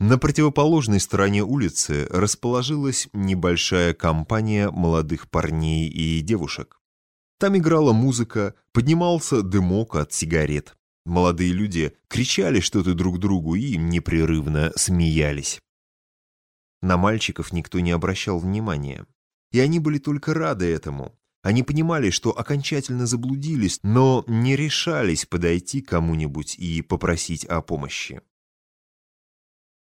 На противоположной стороне улицы расположилась небольшая компания молодых парней и девушек. Там играла музыка, поднимался дымок от сигарет. Молодые люди кричали что-то друг другу и непрерывно смеялись. На мальчиков никто не обращал внимания. И они были только рады этому. Они понимали, что окончательно заблудились, но не решались подойти кому-нибудь и попросить о помощи.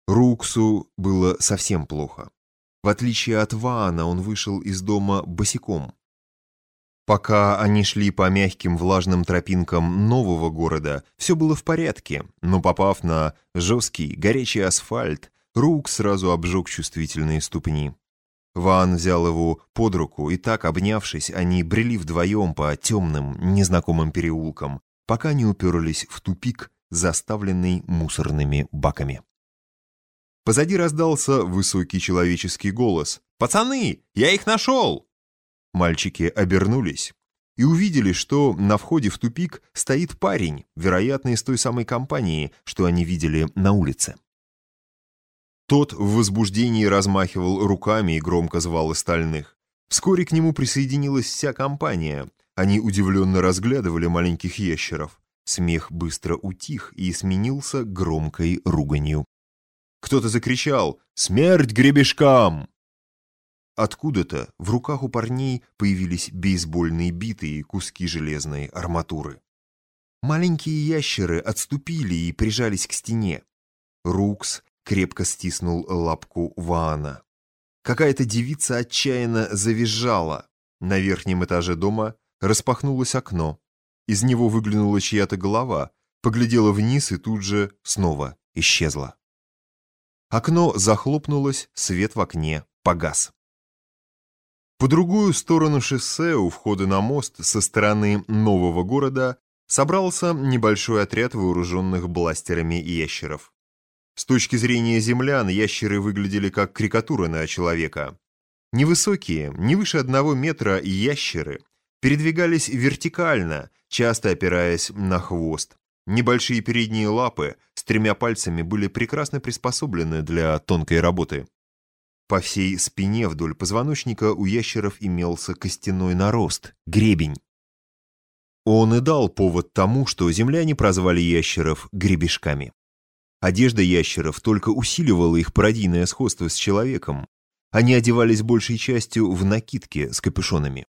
Руксу было совсем плохо. В отличие от Ваана, он вышел из дома босиком. Пока они шли по мягким влажным тропинкам нового города, все было в порядке, но попав на жесткий, горячий асфальт, Рук сразу обжег чувствительные ступни. Ван взял его под руку, и так, обнявшись, они брели вдвоем по темным, незнакомым переулкам, пока не уперлись в тупик, заставленный мусорными баками. Позади раздался высокий человеческий голос. «Пацаны, я их нашел!» Мальчики обернулись и увидели, что на входе в тупик стоит парень, вероятно, из той самой компании, что они видели на улице. Тот в возбуждении размахивал руками и громко звал остальных. Вскоре к нему присоединилась вся компания. Они удивленно разглядывали маленьких ящеров. Смех быстро утих и сменился громкой руганью. Кто-то закричал «Смерть гребешкам!». Откуда-то в руках у парней появились бейсбольные биты и куски железной арматуры. Маленькие ящеры отступили и прижались к стене. Рукс крепко стиснул лапку Ваана. Какая-то девица отчаянно завизжала. На верхнем этаже дома распахнулось окно. Из него выглянула чья-то голова, поглядела вниз и тут же снова исчезла. Окно захлопнулось, свет в окне погас. По другую сторону шоссе у входа на мост со стороны нового города собрался небольшой отряд вооруженных бластерами ящеров. С точки зрения землян ящеры выглядели как карикатура на человека. Невысокие, не выше одного метра ящеры передвигались вертикально, часто опираясь на хвост. Небольшие передние лапы тремя пальцами были прекрасно приспособлены для тонкой работы. По всей спине вдоль позвоночника у ящеров имелся костяной нарост, гребень. Он и дал повод тому, что земляне прозвали ящеров гребешками. Одежда ящеров только усиливала их пародийное сходство с человеком. Они одевались большей частью в накидки с капюшонами.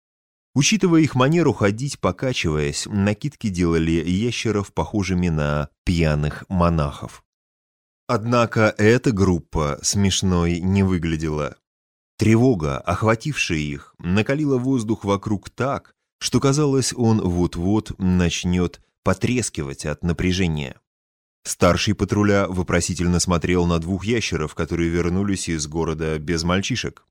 Учитывая их манеру ходить, покачиваясь, накидки делали ящеров похожими на пьяных монахов. Однако эта группа смешной не выглядела. Тревога, охватившая их, накалила воздух вокруг так, что казалось, он вот-вот начнет потрескивать от напряжения. Старший патруля вопросительно смотрел на двух ящеров, которые вернулись из города без мальчишек.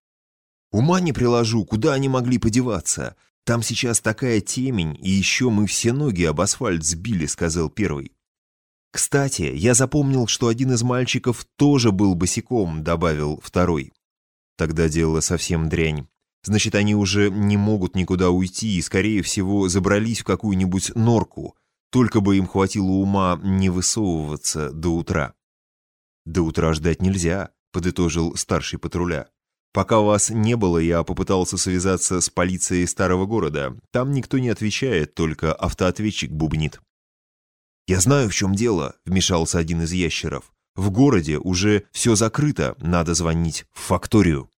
«Ума не приложу, куда они могли подеваться? «Там сейчас такая темень, и еще мы все ноги об асфальт сбили», — сказал первый. «Кстати, я запомнил, что один из мальчиков тоже был босиком», — добавил второй. Тогда дело совсем дрянь. Значит, они уже не могут никуда уйти и, скорее всего, забрались в какую-нибудь норку, только бы им хватило ума не высовываться до утра. «До утра ждать нельзя», — подытожил старший патруля. Пока вас не было, я попытался связаться с полицией старого города. Там никто не отвечает, только автоответчик бубнит. «Я знаю, в чем дело», — вмешался один из ящеров. «В городе уже все закрыто, надо звонить в факторию».